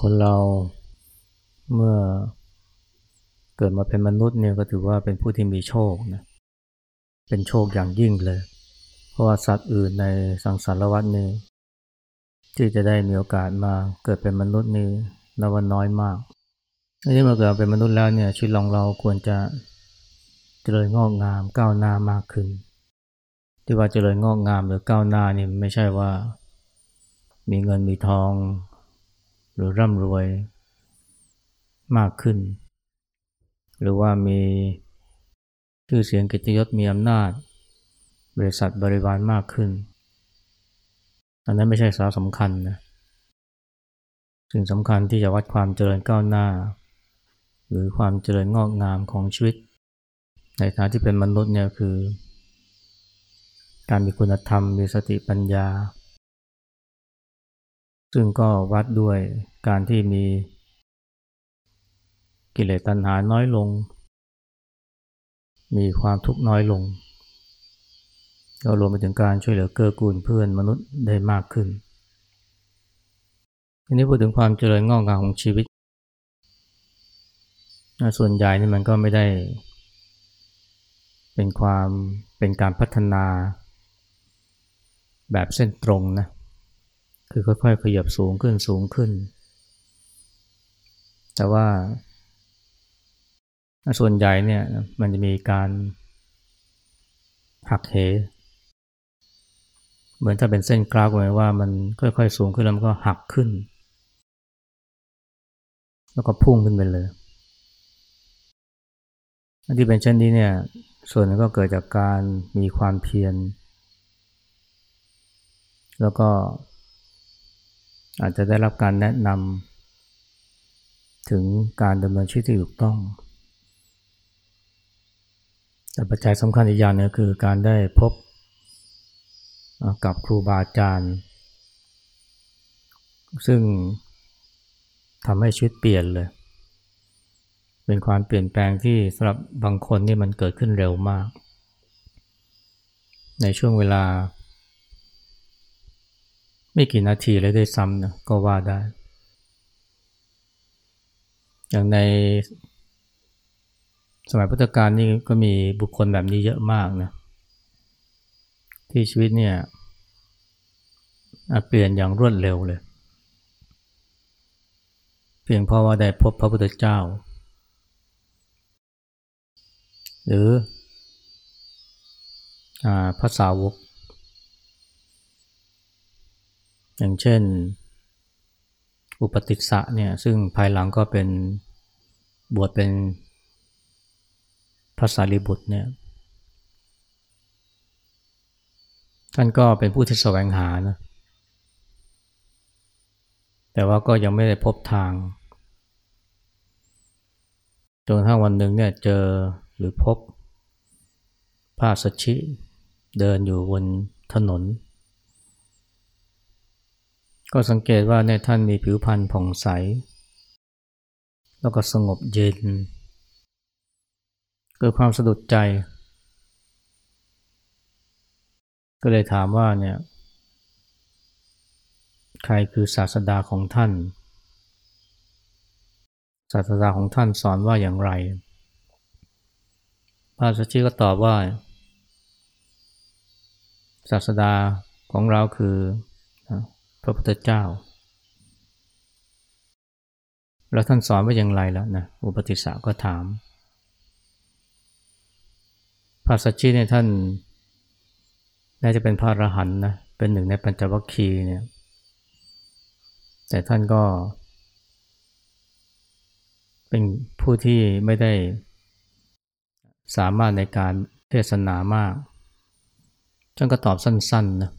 คนเราเมื่อเกิดมาเป็นมนุษย์เนี่ยก็ถือว่าเป็นผู้ที่มีโชคนะเป็นโชคอย่างยิ่งเลย เพราะว่าสัตว์อื่นในสังสารวัฏนี้ที่จะได้มีโอกาสมาเกิดเป็นมนุษย์นี่นับว่าน้อยมากที่มาเกิดเป็นมนุษย์แล้วเนี่ยชีวิตของเราควรจะเจริญงอกงามก้าวหน้ามากขึ้น ที่ว่าเจริญงอกงามหรือก้าวหน้านี่ไม่ใช่ว่า มีเงินมีทอง หรือร่ำรวยมากขึ้น หรือว่ามีชื่อเสียงกิจยศมีอำนาจ บริษัทบริวารมากขึ้น อันนั้นไม่ใช่สาสำคัญนะสิ่งสำคัญที่จะวัดความเจริญก้าวหน้า หรือความเจริญงอกงามของชีวิต ในฐานะที่เป็นมนุษย์เนี่ยคือ การมีคุณธรรมมีสติปัญญา ซึ่งก็วัดด้วยการที่มีกิเลสตัณหาน้อยลง มีความทุกข์น้อยลง ก็รวมไปถึงการช่วยเหลือเกื้อกูลเพื่อนมนุษย์ได้มากขึ้นทีนี้พูดถึงความเจริญงอกงามของชีวิต ส่วนใหญ่นี่มันก็ไม่ได้ เป็นความเป็นการพัฒนาแบบเส้นตรงนะ คือค่อยๆขยับสูงขึ้นสูงขึ้น แต่ว่า ส่วนใหญ่เนี่ยมันจะมีการหักเห เหมือนถ้าเป็นเส้นกราฟหมายว่ามันค่อยๆสูงขึ้นแล้วมันก็หักขึ้น แล้วก็พุ่งขึ้นไปเลยที่เป็นเช่นนี้เนี่ย ส่วนนึงก็เกิดจากการมีความเพียร แล้วก็ อาจจะได้รับการแนะนำถึงการดำเนินชีวิตที่ถูกต้อง แต่ปัจจัยสำคัญอีกอย่างนึงคือการได้พบกับครูบาอาจารย์ ซึ่งทำให้ชีวิตเปลี่ยนเลย เป็นความเปลี่ยนแปลงที่สำหรับบางคนนี่มันเกิดขึ้นเร็วมาก ในช่วงเวลา ไม่กี่นาทีเลยได้ซ้ำนะก็ว่าได้ อย่างในสมัยพุทธกาลนี่ก็มีบุคคลแบบนี้เยอะมากนะที่ชีวิตเนี่ยเปลี่ยนอย่างรวดเร็วเลย เพียงเพราะว่าได้พบพระพุทธเจ้า หรืออภาษาวก อย่างเช่น อุปติสสะเนี่ยซึ่งภายหลังก็เป็นบวชเป็นภาษาลิบุตรเนี่ยท่านก็เป็นผู้ที่แสวงหานะแต่ว่าก็ยังไม่ได้พบทางจนทั้งวันหนึ่งเนี่ยเจอหรือพบพระสัชชิเดินอยู่บนถนน ก็สังเกตว่าเนี่ยท่านมีผิวพรรณผ่องใส แล้วก็สงบเย็น เกิดความสะดุดใจ ก็เลยถามว่าเนี่ยใครคือศาสดาของท่าน ศาสดาของท่านสอนว่าอย่างไร พระสัชชีก็ตอบว่า ศาสดาของเราคือ พระพุทธเจ้า แล้วท่านสอนว่าอย่างไรแล้วนะอุปติสสะก็ถามพระสัชชีเนี่ยท่านน่าจะเป็นพระอรหันต์นะเป็นหนึ่งในปัญจวัคคีย์เนี่ยแต่ท่านก็ เป็นผู้ที่ไม่ได้สามารถในการเทศนามากท่านก็ตอบสั้นๆนะ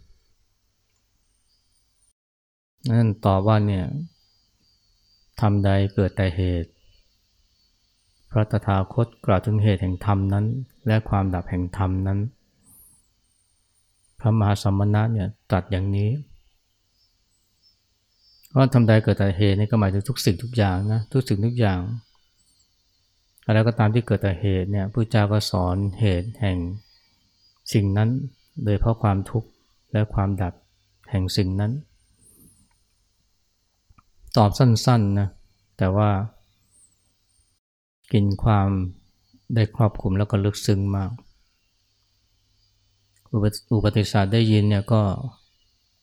นั่นตอบว่าเนี่ยทำใดเกิดแต่เหตุ พระตถาคตกล่าวถึงเหตุแห่งธรรมนั้น และความดับแห่งธรรมนั้น พระมหาสมณะเนี่ยตัดอย่างนี้ว่าทำใดเกิดแต่เหตุนี่ก็หมายถึงทุกสิ่งทุกอย่างนะทุกสิ่งทุกอย่างอะไรก็ตามที่เกิดแต่เหตุเนี่ยพระเจ้าก็สอนเหตุแห่งสิ่งนั้น โดยเพราะความทุกข์และความดับแห่งสิ่งนั้น ตอบสั้นๆนะแต่ว่า กินความได้ครอบคลุมแล้วก็ลึกซึ้งมาก อุปติสาได้ยินเนี่ยก็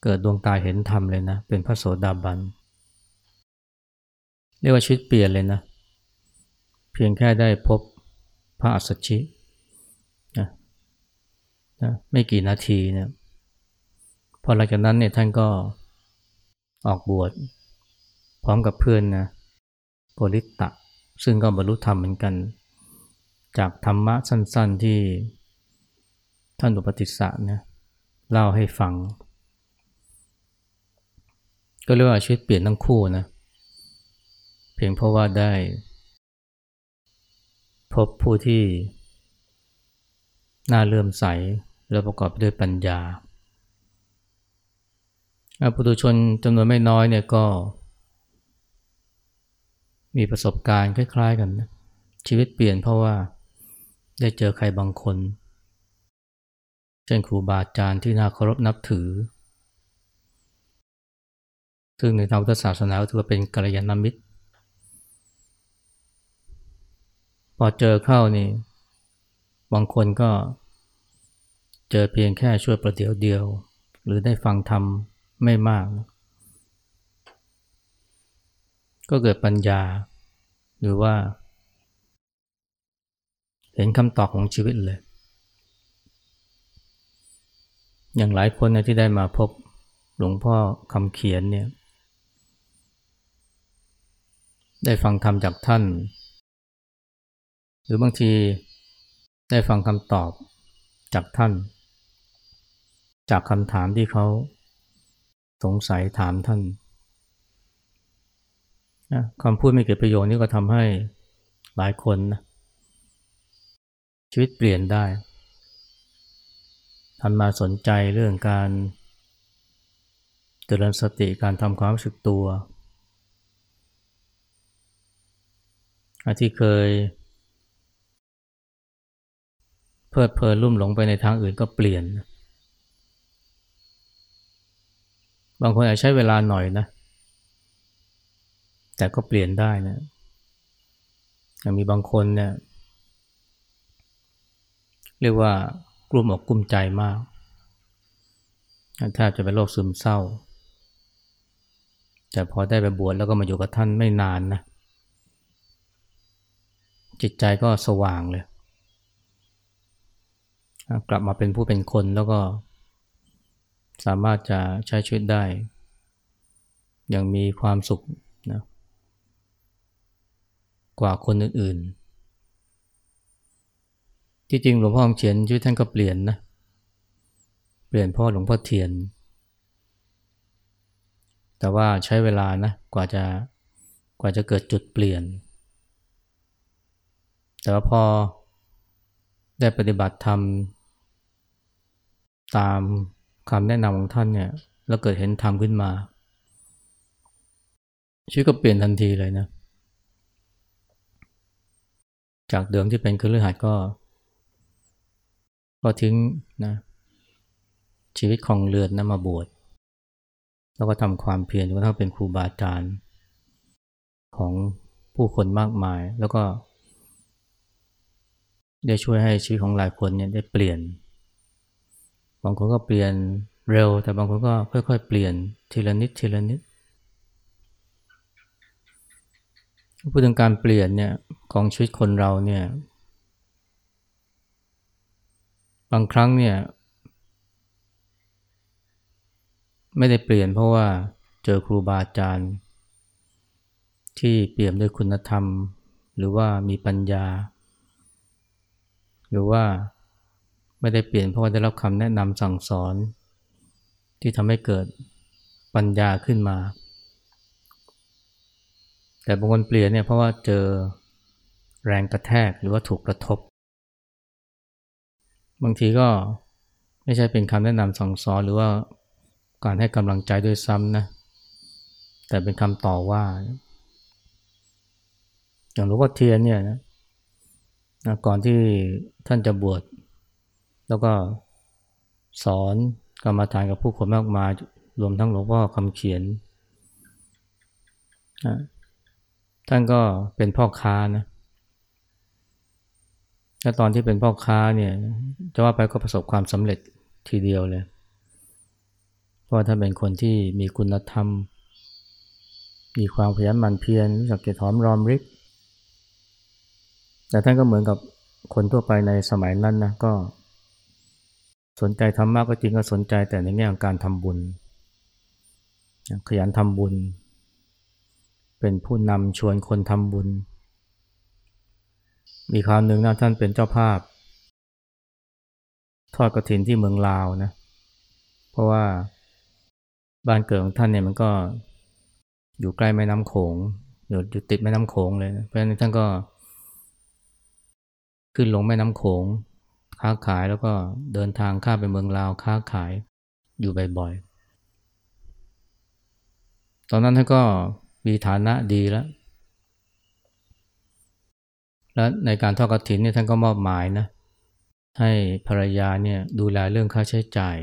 เกิดดวงตาเห็นธรรมเลยนะ เป็นพระโสดาบัน เรียกว่าชีวิตเปลี่ยนเลยนะ เพียงแค่ได้พบพระอัสสชินะนะไม่กี่นาทีเนี่ยพอหลังจากนั้นเนี่ยท่านก็ออกบวช พร้อมกับเพื่อนนะโกริตตะ ซึ่งก็บรรลุธรรมเหมือนกัน จากธรรมะสั้น ๆที่ท่านอุปติสสะนะเล่าให้ฟัง ก็เรียกว่าชีวิตเปลี่ยนทั้งคู่นะเพียงเพราะว่าได้ พบผู้ที่น่าเลื่อมใสแล้วประกอบด้วยปัญญาปุถุชนจำนวนไม่น้อยเนี่ยก็ มีประสบการณ์คล้ายๆกันนะชีวิตเปลี่ยนเพราะว่าได้เจอใครบางคน เช่นครูบาอาจารย์ที่น่าเคารพนับถือ ซึ่งในทางพุทธศาสนาถือว่าเป็นกัลยาณมิตร พอเจอเข้านี่ บางคนก็เจอเพียงแค่ช่วยประเดี๋ยวเดียว หรือได้ฟังธรรมไม่มาก ก็เกิดปัญญา หรือว่า เห็นคำตอบของชีวิตเลย อย่างหลายคนนะที่ได้มาพบหลวงพ่อคำเขียนเนี่ย ได้ฟังธรรมจากท่าน หรือบางทีได้ฟังคำตอบจากท่าน จากคำถามที่เขาสงสัยถามท่าน นะคำพูดไม่เกิดประโยชน์นี่ก็ทำให้หลายคนนะชีวิตเปลี่ยนได้ทันมาสนใจเรื่องการเจริญสติการทำความรู้สึกตัวที่เคย เพลิดเพลินลุ่มหลงไปในทางอื่นก็เปลี่ยน บางคนอาจใช้เวลาหน่อยนะ แต่ก็เปลี่ยนได้นะยังมีบางคนเนี่ยเรียกว่ากลุ่มอกกลุ่มใจมากแทบจะเป็นโรคซึมเศร้า แต่พอได้ไปบวชแล้วก็มาอยู่กับท่านไม่นานนะ จิตใจก็สว่างเลย กลับมาเป็นผู้เป็นคนแล้วก็ สามารถจะใช้ชีวิตได้ อย่างมีความสุข กว่าคนอื่นๆ ที่จริงหลวงพ่อเขียนชีวิตท่านก็เปลี่ยนนะ เปลี่ยนพ่อหลวงพ่อเทียน แต่ว่าใช้เวลานะกว่าจะกว่าจะเกิดจุดเปลี่ยน แต่ว่าพอได้ปฏิบัติธรรมตามคำแนะนำของท่านเนี่ยแล้วเกิดเห็นธรรมขึ้นมาชีวิตก็เปลี่ยนทันทีเลยนะ จากเดิมที่เป็นคฤหัสถ์ก็ ก็ทิ้งนะชีวิตของเรือนนะมาบวชแล้วก็ทำความเพียรจนกระทั่งเป็นครูบาอาจารย์ของผู้คนมากมาย แล้วก็ ได้ช่วยให้ชีวิตของหลายคนเนี่ยได้เปลี่ยน บางคนก็เปลี่ยนเร็ว แต่บางคนก็ค่อยๆ เปลี่ยนทีละนิดทีละนิด พูดถึงการเปลี่ยนเนี่ยของชีวิตคนเราเนี่ยบางครั้งเนี่ย ไม่ได้เปลี่ยนเพราะว่าเจอครูบาอาจารย์ ที่เปี่ยมด้วยคุณธรรม หรือว่ามีปัญญา หรือว่าไม่ได้เปลี่ยนเพราะว่าได้รับคำแนะนำสั่งสอน ที่ทำให้เกิดปัญญาขึ้นมา แต่บางคนเปลี่ยนเนี่ยเพราะว่าเจอแรงกระแทกหรือว่าถูกกระทบ บางทีก็ไม่ใช่เป็นคำแนะนำสั่งสอนหรือว่าการให้กำลังใจด้วยซ้ำนะแต่เป็นคำต่อว่า อย่างหลวงพ่อเทียนเนี่ยนะก่อนที่ท่านจะบวชแล้วก็สอนกรรมฐานกับผู้คนมากมายรวมทั้งหลวงพ่อคำเขียน ท่านก็เป็นพ่อค้านะและตอนที่เป็นพ่อค้าเนี่ยจะว่าไปก็ประสบความสำเร็จทีเดียวเลย เพราะท่านเป็นคนที่มีคุณธรรม มีความพยันหมั่นเพียรรู้จักเก็บหอมรอมริบแต่ท่านก็เหมือนกับคนทั่วไปในสมัยนั้นนะก็สนใจธรรมะก็จริงก็สนใจแต่ในแง่ของการทำบุญ ขยันทำบุญ เป็นผู้นำชวนคนทำบุญ มีคราวหนึ่งนะท่านเป็นเจ้าภาพ ทอดกระถินที่เมืองลาวนะ เพราะว่าบ้านเกิดของท่านเนี่ยมันก็อยู่ใกล้แม่น้ำโขงอยู่ติดแม่น้ำโขงเลยนะเพราะฉะนั้นท่านก็ ขึ้นลงแม่น้ำโขง ค้าขายแล้วก็เดินทางข้ามไปเมืองลาวค้าขายอยู่บ่อยๆตอนนั้นท่านก็ มีฐานะดีแล้ว และในการทอดกฐินเนี่ยท่านก็มอบหมายนะ ให้ภรรยาเนี่ยดูแลเรื่องค่าใช้จ่าย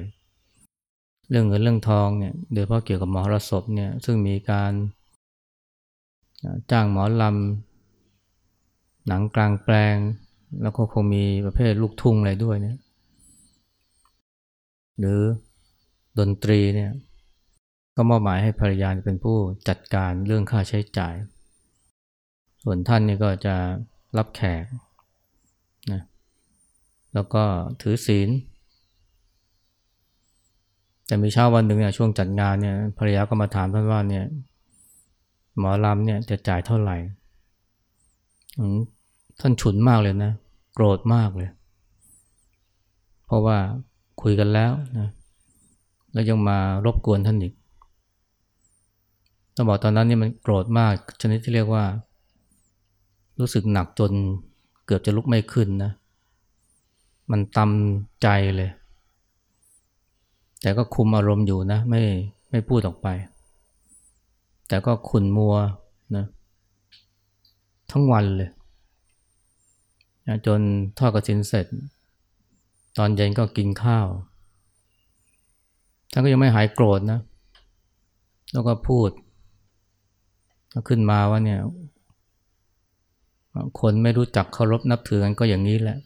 เรื่องเงินเรื่องทองเนี่ยโดยเฉพาะเกี่ยวกับหมอรสพเนี่ยซึ่งมีการจ้างหมอลำ หนังกลางแปลง แล้วก็คงมีประเภทลูกทุ่งอะไรด้วยเนี่ยหรือดนตรีเนี่ย ก็มอบหมายให้ภรรยาเป็นผู้จัดการเรื่องค่าใช้จ่าย ส่วนท่านนี่ก็จะรับแขกนะแล้วก็ถือศีล แต่มีเช้าวันหนึ่งเนี่ยช่วงจัดงานเนี่ยภรรยาก็มาถามท่านว่าเนี่ยหมอลำเนี่ยจะจ่ายเท่าไหร่ ท่านฉุนมากเลยนะ โกรธมากเลย เพราะว่าคุยกันแล้วนะแล้วยังมารบกวนท่านอีก ต้องบอกตอนนั้นนี่มันโกรธมากชนิดที่เรียกว่า รู้สึกหนักจนเกือบจะลุกไม่ขึ้นนะ มันตำใจเลย แต่ก็คุมอารมณ์อยู่นะ ไม่ไม่พูดออกไป แต่ก็ขุนมัวนะทั้งวันเลยจนทอดกระถินเสร็จ ตอนเย็นก็กินข้าว ท่านก็ยังไม่หายโกรธนะ แล้วก็พูด ขึ้นมาว่าเนี่ยคนไม่รู้จักเคารพนับถือกันก็อย่างนี้แหละ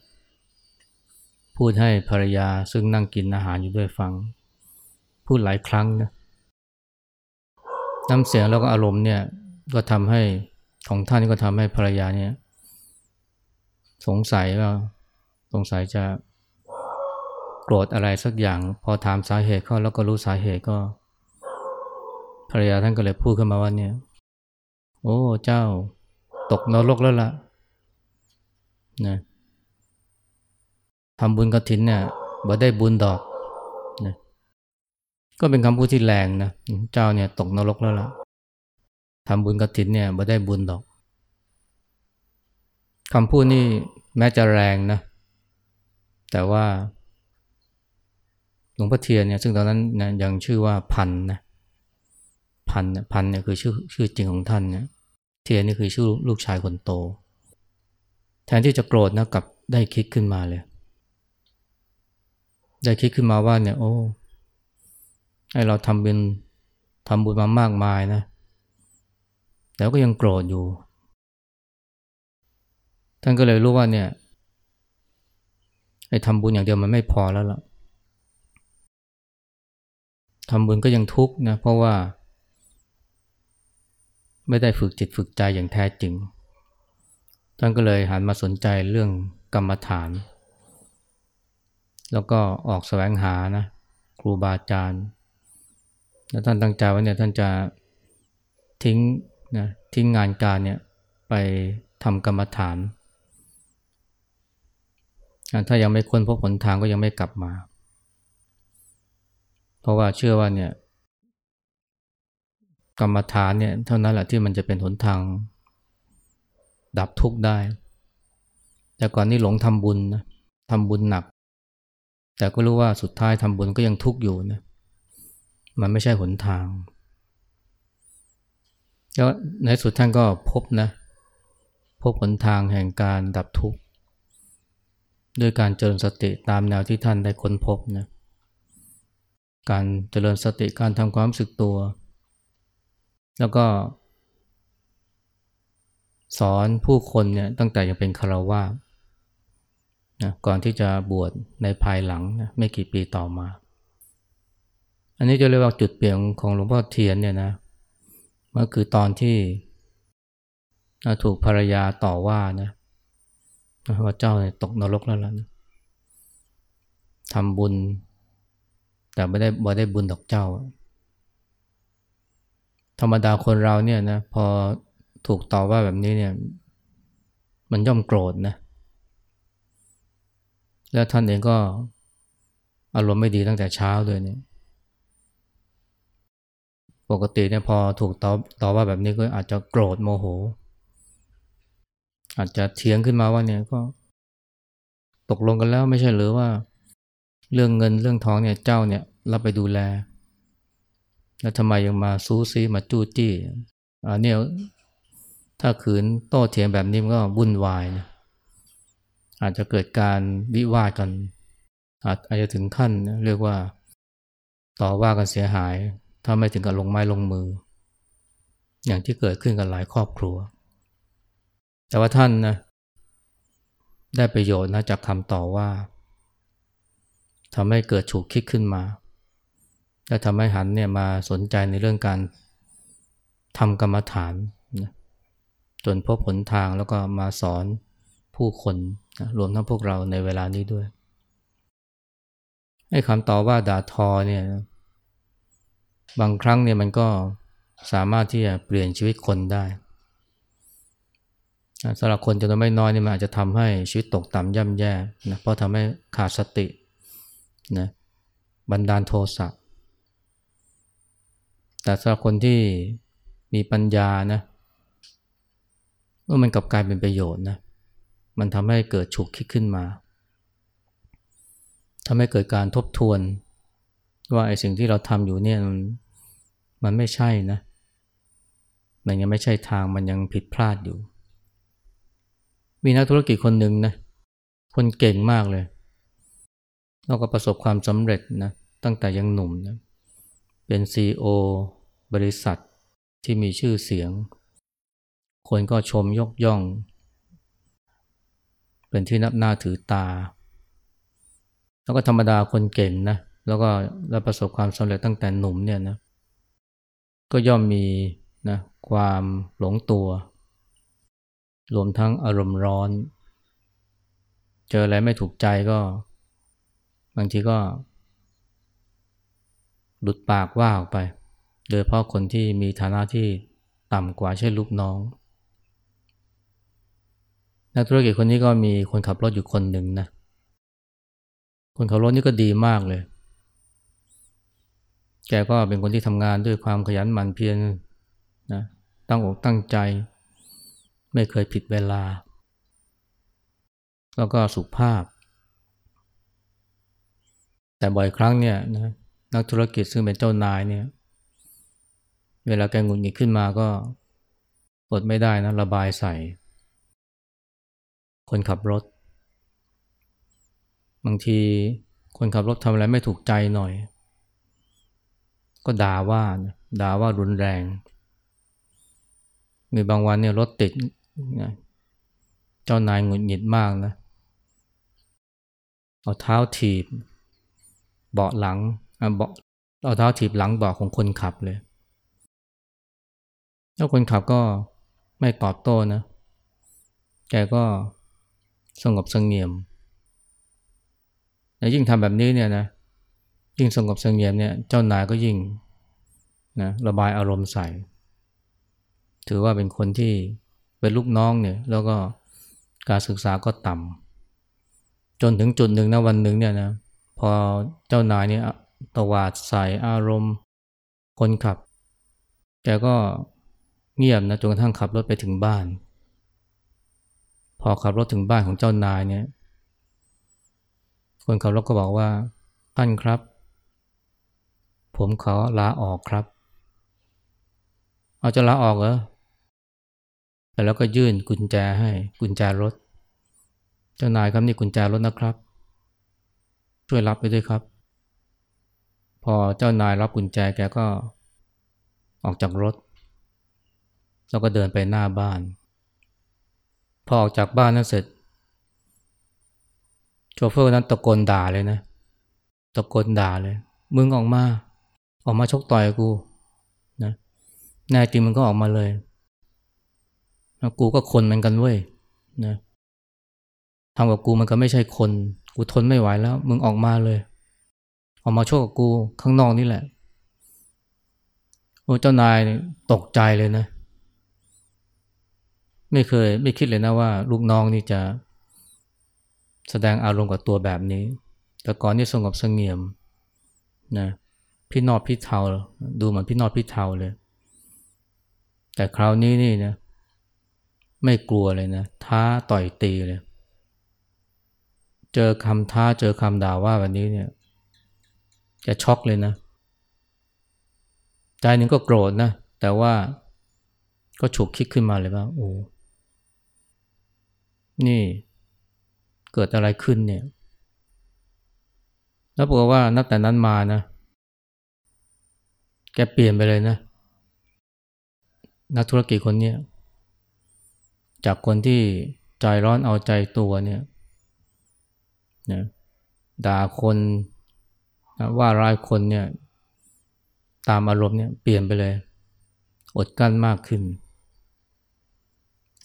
พูดให้ภรรยาซึ่งนั่งกินอาหารอยู่ด้วยฟัง พูดหลายครั้งนะน้ำเสียงแล้วก็อารมณ์เนี่ยก็ทำให้ของท่านก็ทำให้ภรรยาเนี่ย สงสัยว่าสงสัยจะโกรธอะไรสักอย่าง พอถามสาเหตุเขาแล้วก็รู้สาเหตุก็ ภรรยาท่านก็เลยพูดขึ้นมาว่าเนี่ย โอ้เจ้าตกนรกแล้วล่ะนะทำบุญกระถินเนี่ยบ่ได้บุญดอกนะก็เป็นคำพูดที่แรงนะเจ้าเนี่ยตกนรกแล้วล่ะทำบุญกระถินเนี่ยบ่ได้บุญดอกคำพูดนี่แม้จะแรงนะ แต่ว่าหลวงพ่อเทียนเนี่ยซึ่งตอนนั้นนะยังชื่อว่าพันนะ พันพันเนี่ยคือชื่อชื่อจริงของท่านเนี่ยเทียนนี่คือชื่อลูกชายคนโต แทนที่จะโกรธนะกับได้คิดขึ้นมาเลย ได้คิดขึ้นมาว่าเนี่ยโอ้ให้เราทำบุญทำบุญมามากมายนะแต่ก็ยังโกรธอยู่ ท่านก็เลยรู้ว่าเนี่ยไอ้ทำบุญอย่างเดียวมันไม่พอแล้วล่ะทำบุญก็ยังทุกข์นะเพราะว่า ไม่ได้ฝึกจิตฝึกใจอย่างแท้จริง ท่านก็เลยหันมาสนใจเรื่องกรรมฐาน แล้วก็ออกแสวงหานะครูบาอาจารย์ แล้วท่านตั้งใจว่าเนี่ยท่านจะทิ้งนะทิ้งงานการเนี่ยไปทำกรรมฐาน ถ้ายังไม่ค้นพบหนทางก็ยังไม่กลับมา เพราะว่าเชื่อว่าเนี่ย กรรมฐานเนี่ยเท่านั้นแหละที่มันจะเป็นหนทาง ดับทุกข์ได้ แต่ก่อนนี้หลงทำบุญนะทำบุญหนัก แต่ก็รู้ว่าสุดท้ายทำบุญก็ยังทุกข์อยู่นะมันไม่ใช่หนทางแล้วในสุดท่านก็พบนะ พบหนทางแห่งการดับทุกข์ด้วยการเจริญสติตามแนวที่ท่านได้ค้นพบนะการเจริญสติการทำความรู้สึกตัว แล้วก็ สอนผู้คนเนี่ยตั้งแต่ยังเป็นคารวาสนะก่อนที่จะบวชในภายหลังนะไม่กี่ปีต่อมา อันนี้จะเรียกว่าจุดเปลี่ยนของหลวงพ่อเทียนเนี่ยนะมันคือตอนที่ถูกภรรยาต่อว่านะว่าเจ้าเนี่ยตกนรกแล้วล่ะนะทำบุญ แต่ไม่ได้บ่ได้บุญดอกเจ้า ธรรมดาคนเราเนี่ยนะพอถูกต่อว่าแบบนี้เนี่ย มันย่อมโกรธนะ แล้วท่านเองก็อารมณ์ไม่ดีตั้งแต่เช้าด้วยเนี่ย ปกติเนี่ยพอถูกต่อต่อว่าแบบนี้ก็อาจจะโกรธโมโห อาจจะเถียงขึ้นมาว่าเนี่ยก็ ตกลงกันแล้วไม่ใช่หรือว่า เรื่องเงินเรื่องทองเนี่ยเจ้าเนี่ยรับไปดูแล แล้วทำไมยังมาซูซีมาจู้จี้อันนี้ถ้าขืนโต้เถียงแบบนี้มันก็วุ่นวายนะอาจจะเกิดการวิวาทกัน อาจจะถึงขั้นเรียกว่าต่อว่ากันเสียหาย ถ้าไม่ถึงกับลงไม้ลงมือ อย่างที่เกิดขึ้นกับหลายครอบครัว แต่ว่าท่านนะได้ประโยชน์นะจากคำต่อว่าทำให้เกิดฉุกคิดขึ้นมา และทำให้หันเนี่ยมาสนใจในเรื่องการทำกรรมฐานนะจนพบผลทางแล้วก็มาสอนผู้คนนะรวมทั้งพวกเราในเวลานี้ด้วยไอ้คำต่อว่าด่าทอเนี่ยบางครั้งเนี่ยมันก็สามารถที่จะเปลี่ยนชีวิตคนได้สำหรับคนจำนวนไม่น้อยนี่มันอาจจะทำให้ชีวิตตกต่ำย่ำแย่นะเพราะทำให้ขาดสตินะบันดาลโทสะ แต่สำหรับคนที่มีปัญญานะเมื่อมันกลับกลายเป็นประโยชน์นะมันทำให้เกิดฉุกคิดขึ้นมาทำให้เกิดการทบทวน ว่าไอ้สิ่งที่เราทำอยู่เนี่ยมันมันไม่ใช่นะ มันยังไม่ใช่ทางมันยังผิดพลาดอยู่ มีนักธุรกิจคนหนึ่งนะคนเก่งมากเลย แล้วก็ประสบความสำเร็จนะตั้งแต่ยังหนุ่มนะ เป็น CEO บริษัทที่มีชื่อเสียง คนก็ชมยกย่อง เป็นที่นับหน้าถือตา แล้วก็ธรรมดาคนเก่งนะแล้วก็ได้ประสบความสำเร็จตั้งแต่หนุ่มเนี่ยนะก็ย่อมมีนะความหลงตัว รวมทั้งอารมณ์ร้อน เจออะไรไม่ถูกใจก็ บางทีก็ หลุดปากว่าออกไป โดยเพราะคนที่มีฐานะที่ต่ำกว่าเช่นลูกน้อง นักธุรกิจคนนี้ก็มีคนขับรถอยู่คนหนึ่งนะ คนขับรถนี่ก็ดีมากเลย แกก็เป็นคนที่ทำงานด้วยความขยันหมั่นเพียรนะตั้งอกตั้งใจ ไม่เคยผิดเวลา แล้วก็สุภาพ แต่บ่อยครั้งเนี่ยนะ นักธุรกิจซึ่งเป็นเจ้านายเนี่ยเวลาแกงุนหงิดขึ้นมาก็อดไม่ได้นะระบายใส่ คนขับรถ บางทีคนขับรถทำอะไรไม่ถูกใจหน่อย ก็ด่าว่าด่าว่ารุนแรง มีบางวันเนี่ยรถติดเจ้านายหงุดหงิดมากนะ เอาเท้าถีบ เบาะหลัง บาะเอาเท้าถีบหลังเบาะของคนขับเลย แล้วคนขับก็ไม่ตอบโต้นะ แกก็สงบสงเงียมแต่ยิ่งทำแบบนี้เนี่ยนะ ยิ่งสงบสงเงียมเนี่ย เจ้านายก็ยิ่งนะระบายอารมณ์ใส่ ถือว่าเป็นคนที่เป็นลูกน้องเนี่ย แล้วก็การศึกษาก็ต่ำจนถึงจุดหนึ่งนะวันหนึ่งเนี่ยนะพอเจ้านายเนี่ย ตวาดใส่อารมณ์ คนขับ แกก็เงียบนะจนกระทั่งขับรถไปถึงบ้าน พอขับรถถึงบ้านของเจ้านายเนี่ย คนขับรถก็บอกว่าท่านครับ ผมขอลาออกครับ เอาจะลาออกเหรอแต่แล้วก็ยื่นกุญแจให้กุญแจรถ เจ้านายครับนี่กุญแจรถนะครับ ช่วยรับไปด้วยครับ พอเจ้านายรับกุญแจแกก็ออกจากรถ แล้วก็เดินไปหน้าบ้าน พอออกจากบ้านนั้นเสร็จ โชเฟอร์นั้นตะโกนด่าเลยนะ ตะโกนด่าเลย มึงออกมา ออกมาชกต่อยกูนะแน่จริงมันก็ออกมาเลยกูก็คนเหมือนกันเว้ยนะทำกับกูมันก็ไม่ใช่คน กูทนไม่ไหวแล้ว มึงออกมาเลย ออกมาโชคกับกูข้างนอกนี่แหละ โอ้เจ้านายตกใจเลยนะ ไม่เคยไม่คิดเลยนะว่า ลูกน้องนี่จะ แสดงอารมณ์กับตัวแบบนี้ แต่ก่อนนี่สงบสงเงียมนะพี่นอดพี่เทาดูเหมือนพี่นอดพี่เทาเลย แต่คราวนี้นี่นะไม่กลัวเลยนะท้าต่อยตีเลย เจอคำท้าเจอคำด่าว่าแบบนี้เนี่ย จะช็อกเลยนะ ใจหนึ่งก็โกรธนะ แต่ว่าก็ฉุกคิดขึ้นมาเลยว่าโอ้นี่เกิดอะไรขึ้นเนี่ย แล้วบอกว่านับแต่นั้นมานะ แกเปลี่ยนไปเลยนะ นักธุรกิจคนนี้จากคนที่ใจร้อนเอาใจตัวเนี่ยนะด่าคน ว่าร้ายคนเนี่ยตามอารมณ์เนี่ยเปลี่ยนไปเลย อดกั้นมากขึ้น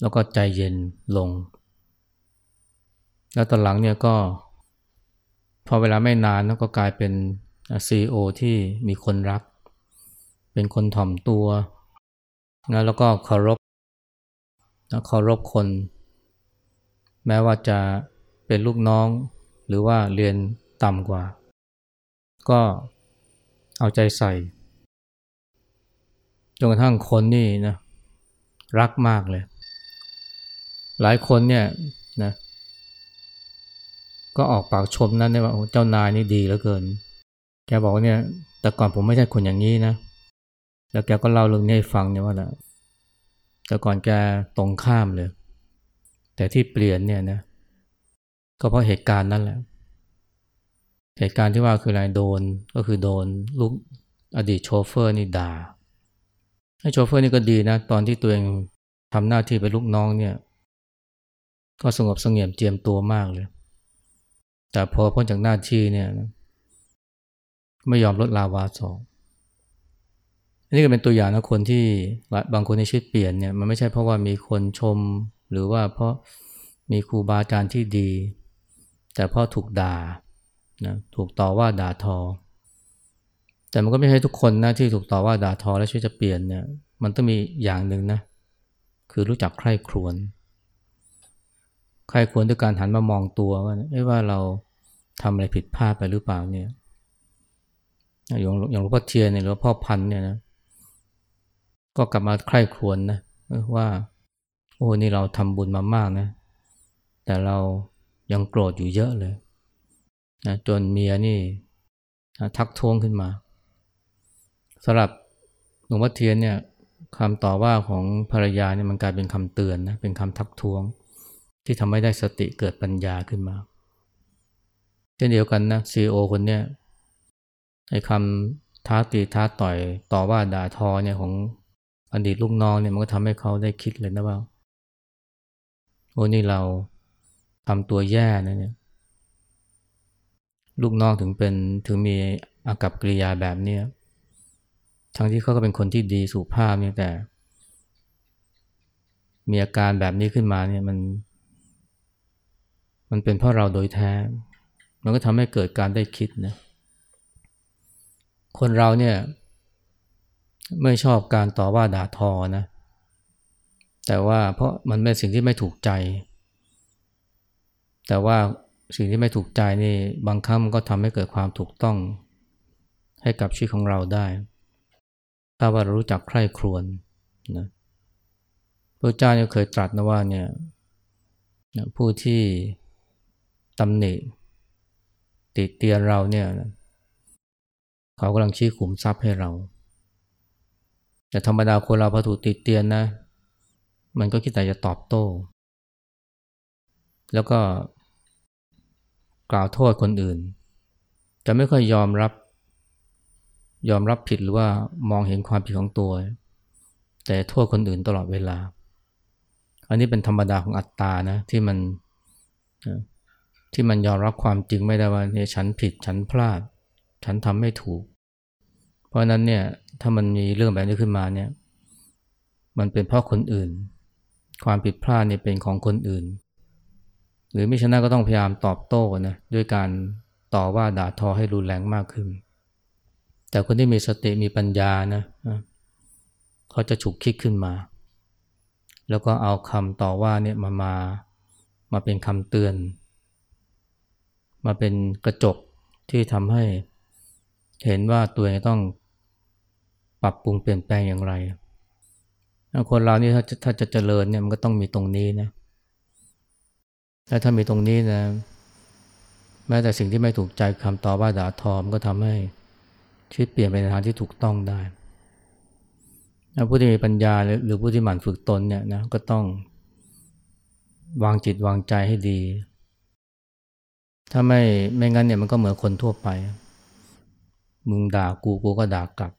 แล้วก็ใจเย็นลง แล้วตอนหลังเนี่ยก็ พอเวลาไม่นานก็กลายเป็นซีอที่มีคนรัก เป็นคนถ่อมตัวนะแล้วก็เคารพนะเคารพคน แม้ว่าจะเป็นลูกน้องหรือว่าเรียนต่ำกว่า ก็เอาใจใส่จนกระทั่งคนนี่นะรักมากเลย หลายคนเนี่ยนะก็ออกปากชมนั่นได้ว่าเจ้านายนี่ดีเหลือเกิน แกบอกว่าเนี่ย แต่ก่อนผมไม่ใช่คนอย่างนี้นะ แล้วแกก็เล่าเรื่องนี้ให้ฟังเนี่ยว่าละแต่ก่อนแกตรงข้ามเลย แต่ที่เปลี่ยนเนี่ยนะ ก็เพราะเหตุการณ์นั่นแหละ เหตุการณ์ที่ว่าคืออะไรโดนก็คือโดนลูกอดีตโชเฟอร์นี่ด่าให้โชเฟอร์นี่ก็ดีนะ ตอนที่ตัวเองทำหน้าที่เป็นลูกน้องเนี่ย ก็สงบสงเงียมเจียมตัวมากเลย แต่พอพ้นจากหน้าที่เนี่ยไม่ยอมลดลาวาสองอันนี้ก็เป็นตัวอย่างนะคนที่บางคนในชีวิตเปลี่ยนเนี่ยมันไม่ใช่เพราะว่ามีคนชม หรือว่าเพราะมีครูบาอาจารย์ที่ดี แต่เพอถูกด่า นะถูกต่อว่าด่าทอ แต่มันก็ไม่ใช่ทุกคนนะที่ถูกต่อว่าด่าทอแล้วช่วยจะเปลี่ยนเนี่ยมันต้องมีอย่างหนึ่งนะคือรู้จักใคร่ครวญใคร่ครวญด้วยการหันมามองตัวว่าไอ้ว่าเราทำอะไรผิดพลาดไปหรือเปล่าเนี่ยอย่างอย่างหลวงพ่อเทียนเนี่ยหรือพ่อพันเนี่ยนะก็กลับมาใคร่ครวญนะว่า โอ้นี่เราทำบุญมามากนะ แต่เรายังโกรธอยู่เยอะเลย นะจนเมียนี่นะทักท้วงขึ้นมาสำหรับหลวงพ่อเทียนเนี่ยคำต่อว่าของภรรยาเนี่ยมันกลายเป็นคำเตือนนะเป็นคำทักท้วง ที่ทำให้ได้สติเกิดปัญญาขึ้นมาเช่นเดียวกันนะซีโอคนเนี้ยไอ้คำท้าตีท้าต่อยต่อว่าด่าทอเนี่ยของอดีตลูกน้องเนี่ยมันก็ทำให้เขาได้คิดเลยนะว่าโอ้นี่เราทำตัวแย่นะเนี่ย ลูกน้องถึงเป็นถึงมีอากับกิริยาแบบนี้ทั้งที่เขาก็เป็นคนที่ดีสุภาพเนี่ยแต่ มีอาการแบบนี้ขึ้นมาเนี่ยมัน มันเป็นเพราะเราโดยแท้ มันก็ทำให้เกิดการได้คิดนะคนเราเนี่ย ไม่ชอบการต่อว่าด่าทอนะ แต่ว่าเพราะมันเป็นสิ่งที่ไม่ถูกใจ แต่ว่า สิ่งที่ไม่ถูกใจนี่บางครั้งมันก็ทำให้เกิดความถูกต้อง ให้กับชีวิตของเราได้ ถ้าว่าเรารู้จักใคร่ครวญนะพระเจ้าเนี่ยเคยตรัสนะว่าเนี่ยผู้ที่ตำหนิ ติเตียนเราเนี่ยเขากำลังชี้ขุมทรัพย์ให้เรา แต่ธรรมดาคนเราพอถูกติเตียนนะ มันก็คิดแต่จะตอบโต้ แล้วก็ กล่าวโทษคนอื่น จะไม่ค่อยยอมรับ ยอมรับผิดหรือว่ามองเห็นความผิดของตัว แต่โทษคนอื่นตลอดเวลา อันนี้เป็นธรรมดาของอัตตานะที่มันที่มันยอมรับความจริงไม่ได้ว่าเนี่ยฉันผิดฉันพลาด ฉันทำไม่ถูก เพราะนั้นเนี่ยถ้ามันมีเรื่องแบบนี้ขึ้นมาเนี่ยมันเป็นเพราะคนอื่น ความผิดพลาดเนี่ยเป็นของคนอื่น รือไมิฉะนั้นก็ต้องพยายามตอบโต้นะด้วยการต่อว่าด่าทอให้รุนแรงมากขึ้น แต่คนที่มีสติมีปัญญานะเขาจะฉุกคิดขึ้นมา แล้วก็เอาคำต่อว่าเนี่ยมามามาเป็นคำเตือน มาเป็นกระจกที่ทำให้เห็นว่าตัวเองต้องปรับปรุงเปลี่ยนแปลงอย่างไรคนเรานี่ถ้าจะถ้าจะเจริญเนี่ยมันก็ต้องมีตรงนี้นะ และถ้ามีตรงนี้นะแม้แต่สิ่งที่ไม่ถูกใจคำต่อว่าด่าทอมก็ทำให้ชีวิตเปลี่ยนไปในทางที่ถูกต้องได้ผู้ที่มีปัญญาหรือผู้ที่หมั่นฝึกตนเนี่ยนะก็ต้องวางจิตวางใจให้ดี ถ้าไม่ไม่งั้นเนี่ยมันก็เหมือนคนทั่วไป มึงด่ากูกูก็ด่ากลับ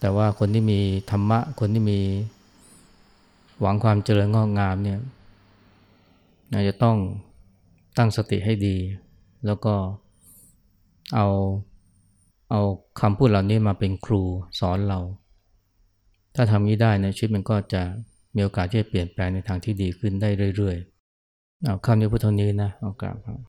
แต่ว่าคนที่มีธรรมะ คนที่มีหวังความเจริญงอกงามเนี่ย อาจจะต้องตั้งสติให้ดี แล้วก็เอาเอาคำพูดเหล่านี้มาเป็นครูสอนเรา ถ้าทำนี้ได้ในชีวิตมันก็จะมีโอกาสที่จะเปลี่ยนแปลงในทางที่ดีขึ้นได้เรื่อยๆเอาคำนี้พุทธนี้นะเอากราบครับ